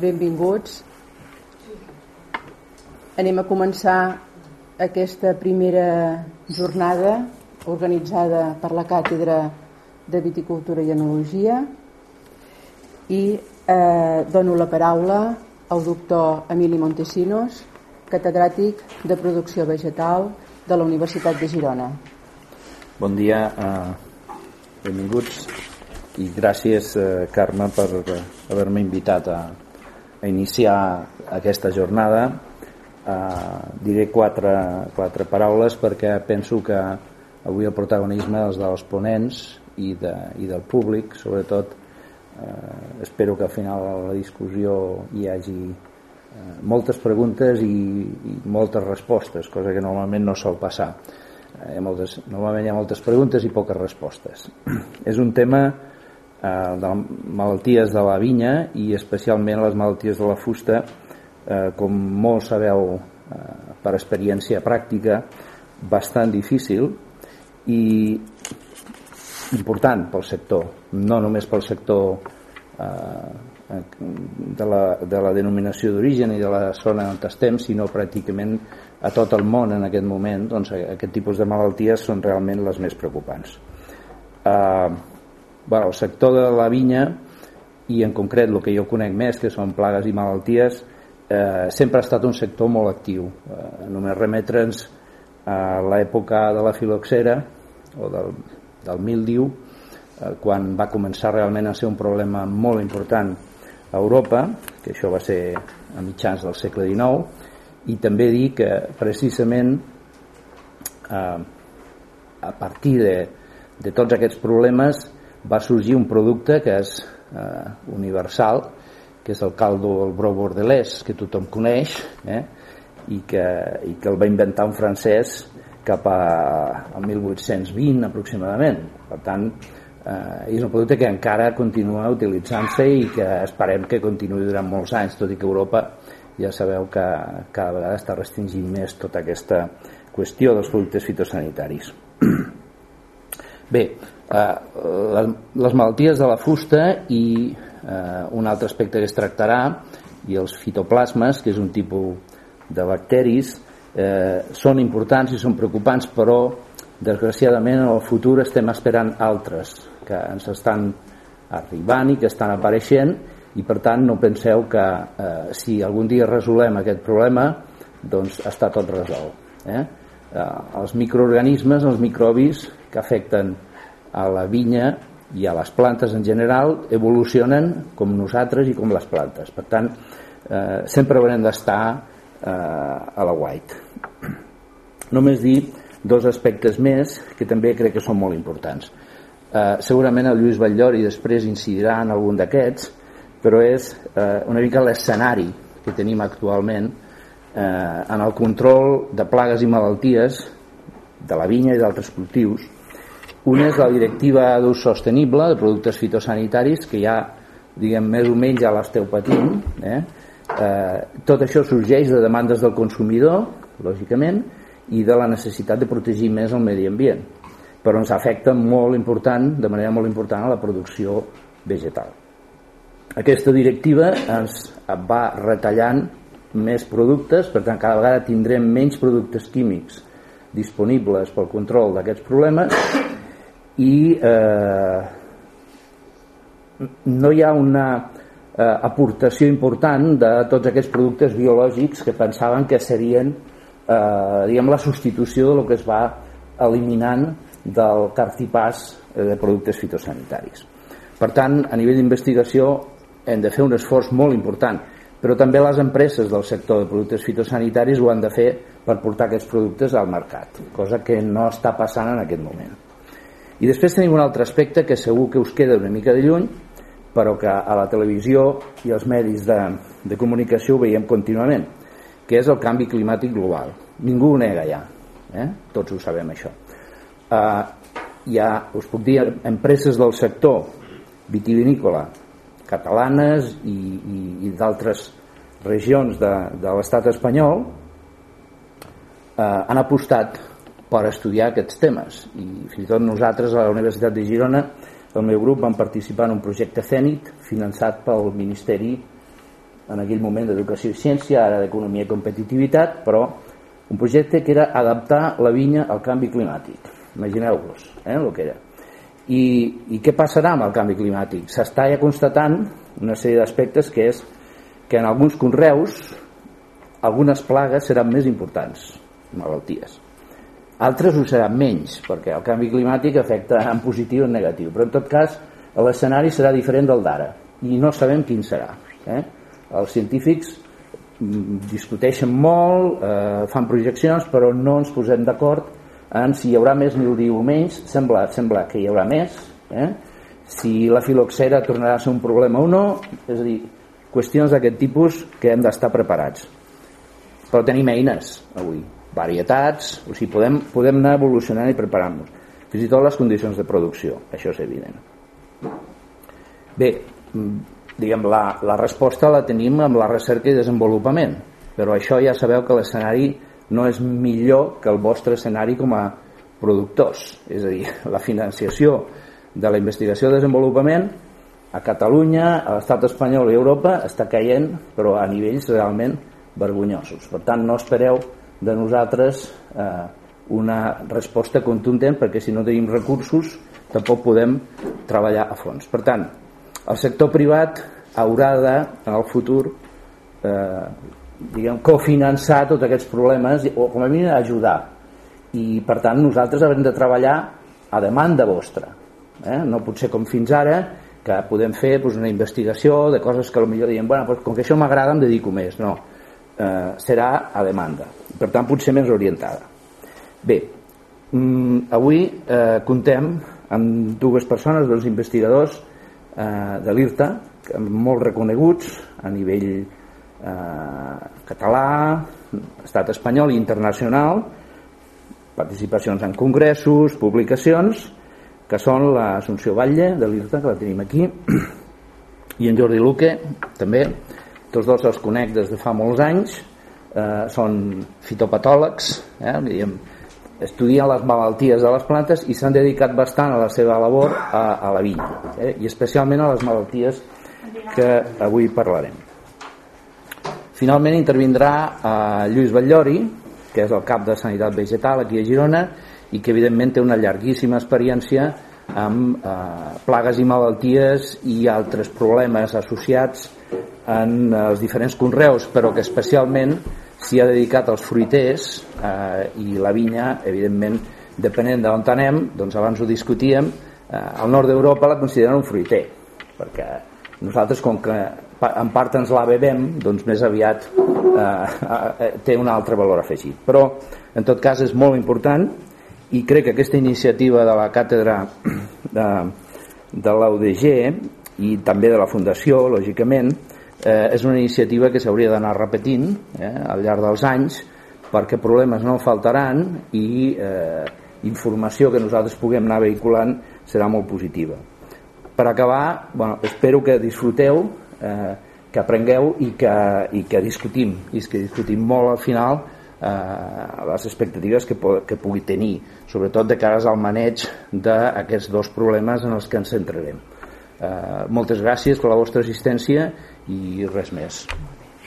benvinguts. Anem a començar aquesta primera jornada organitzada per la Càtedra de Viticultura i Enologia i eh, dono la paraula al doctor Emili Montesinos, catedràtic de Producció Vegetal de la Universitat de Girona. Bon dia, eh, benvinguts i gràcies eh, Carme per haver-me invitat a, iniciar aquesta jornada eh, diré quatre, quatre paraules perquè penso que avui el protagonisme és dels ponents i, de, i del públic sobretot eh, espero que al final de la discussió hi hagi eh, moltes preguntes i, i moltes respostes cosa que normalment no sol passar. Eh, moltes, normalment hi ha moltes preguntes i poques respostes. És un tema eh, de malalties de la vinya i especialment les malalties de la fusta eh, com molts sabeu eh, per experiència pràctica bastant difícil i important pel sector no només pel sector eh, de, la, de la denominació d'origen i de la zona on estem sinó pràcticament a tot el món en aquest moment doncs, aquest tipus de malalties són realment les més preocupants. Eh, bueno, el sector de la vinya i en concret el que jo conec més que són plagues i malalties eh, sempre ha estat un sector molt actiu. Eh, només remetre'ns a l'època de la filoxera o del, del mildiu eh, quan va començar realment a ser un problema molt important a Europa que això va ser a mitjans del segle XIX i també dir que precisament eh, a partir de, de tots aquests problemes va sorgir un producte que és eh, universal, que és el caldo del bro bordelès, que tothom coneix, eh, i, que, i que el va inventar un francès cap a, a 1820 aproximadament. Per tant, eh, és un producte que encara continua utilitzant-se i que esperem que continuï durant molts anys, tot i que Europa ja sabeu que cada vegada està restringint més tota aquesta qüestió dels productes fitosanitaris. Bé, les, les malalties de la fusta i eh, un altre aspecte que es tractarà i els fitoplasmes, que és un tipus de bacteris, eh, són importants i són preocupants, però desgraciadament en el futur estem esperant altres que ens estan arribant i que estan apareixent i per tant no penseu que eh, si algun dia resolem aquest problema doncs està tot resolt eh? Eh, els microorganismes, els microbis que afecten a la vinya i a les plantes en general evolucionen com nosaltres i com les plantes. Per tant, eh, sempre haurem d'estar eh, a la white. Només dir dos aspectes més que també crec que són molt importants. Eh, segurament el Lluís Batllori després incidirà en algun d'aquests, però és eh, una mica l'escenari que tenim actualment eh, en el control de plagues i malalties de la vinya i d'altres cultius una és la directiva d'ús sostenible de productes fitosanitaris que ja, diguem, més o menys ja l'esteu patint. Eh? Eh, tot això sorgeix de demandes del consumidor, lògicament, i de la necessitat de protegir més el medi ambient. Però ens afecta molt important, de manera molt important, a la producció vegetal. Aquesta directiva ens va retallant més productes, per tant cada vegada tindrem menys productes químics disponibles pel control d'aquests problemes i eh, no hi ha una eh, aportació important de tots aquests productes biològics que pensaven que serien eh, diguem, la substitució de lo que es va eliminant del cartipàs eh, de productes fitosanitaris. Per tant, a nivell d'investigació hem de fer un esforç molt important, però també les empreses del sector de productes fitosanitaris ho han de fer per portar aquests productes al mercat, cosa que no està passant en aquest moment. I després tenim un altre aspecte que segur que us queda una mica de lluny, però que a la televisió i als medis de, de comunicació ho veiem contínuament, que és el canvi climàtic global. Ningú ho nega ja, eh? tots ho sabem això. Uh, hi ha, us puc dir, empreses del sector vitivinícola catalanes i, i, i d'altres regions de, de l'estat espanyol eh, han apostat per estudiar aquests temes i fins i tot nosaltres a la Universitat de Girona el meu grup vam participar en un projecte CENIT finançat pel Ministeri en aquell moment d'educació i ciència, ara d'economia i competitivitat, però un projecte que era adaptar la vinya al canvi climàtic. Imagineu-vos eh, el que era. I, I què passarà amb el canvi climàtic? S'està ja constatant una sèrie d'aspectes que és que en alguns conreus algunes plagues seran més importants, malalties. Altres ho seran menys, perquè el canvi climàtic afecta en positiu i en negatiu, però en tot cas l'escenari serà diferent del d'ara i no sabem quin serà. Eh? Els científics mm, discuteixen molt, eh, fan projeccions, però no ens posem d'acord en si hi haurà més mildiu o menys. Sembla, sembla que hi haurà més. Eh? Si la filoxera tornarà a ser un problema o no, és a dir, qüestions d'aquest tipus que hem d'estar preparats. Però tenim eines avui, varietats, o sigui, podem, podem anar evolucionant i preparant-nos. Fins i tot les condicions de producció, això és evident. Bé, mm, diguem, la, la resposta la tenim amb la recerca i desenvolupament, però això ja sabeu que l'escenari no és millor que el vostre escenari com a productors, és a dir, la financiació de la investigació i desenvolupament a Catalunya, a l'estat espanyol i a Europa està caient, però a nivells realment vergonyosos. Per tant, no espereu de nosaltres eh, una resposta contundent perquè si no tenim recursos tampoc podem treballar a fons. Per tant, el sector privat haurà de, en el futur, eh, diguem, cofinançar tots aquests problemes o com a mínim ajudar. I per tant nosaltres haurem de treballar a demanda vostra. Eh? No pot ser com fins ara, que podem fer doncs, una investigació de coses que potser diem, bueno, doncs, com que això m'agrada em dedico més. No, eh, serà a demanda. Per tant, potser més orientada. Bé, mm, avui eh, contem amb dues persones, dos investigadors eh, de l'IRTA, molt reconeguts a nivell eh, català, estat espanyol i internacional, participacions en congressos, publicacions, que són l'Assumpció Batlle de l'IRTA, que la tenim aquí, i en Jordi Luque, també, tots dos els conec des de fa molts anys, eh, són fitopatòlegs, eh, diguem, estudien les malalties de les plantes i s'han dedicat bastant a la seva labor a, a la vinya, eh, i especialment a les malalties que avui parlarem. Finalment intervindrà eh, Lluís Batllori, que és el cap de Sanitat Vegetal aquí a Girona, i que evidentment té una llarguíssima experiència amb eh, plagues i malalties i altres problemes associats en els diferents conreus, però que especialment s'hi ha dedicat als fruiters eh, i la vinya, evidentment, depenent d'on anem, doncs abans ho discutíem, eh, al nord d'Europa la consideren un fruiter, perquè nosaltres, com que en part ens la bebem, doncs més aviat eh, eh, té un altre valor afegit. Però, en tot cas, és molt important i crec que aquesta iniciativa de la càtedra de, de l'UDG i també de la Fundació, lògicament, eh, és una iniciativa que s'hauria d'anar repetint eh, al llarg dels anys perquè problemes no faltaran i eh, informació que nosaltres puguem anar vehiculant serà molt positiva. Per acabar, bueno, espero que disfruteu, eh, que aprengueu i que, i que discutim, i que discutim molt al final eh, les expectatives que, que pugui tenir, sobretot de cares al maneig d'aquests dos problemes en els que ens centrarem. Eh, moltes gràcies per la vostra assistència i res més.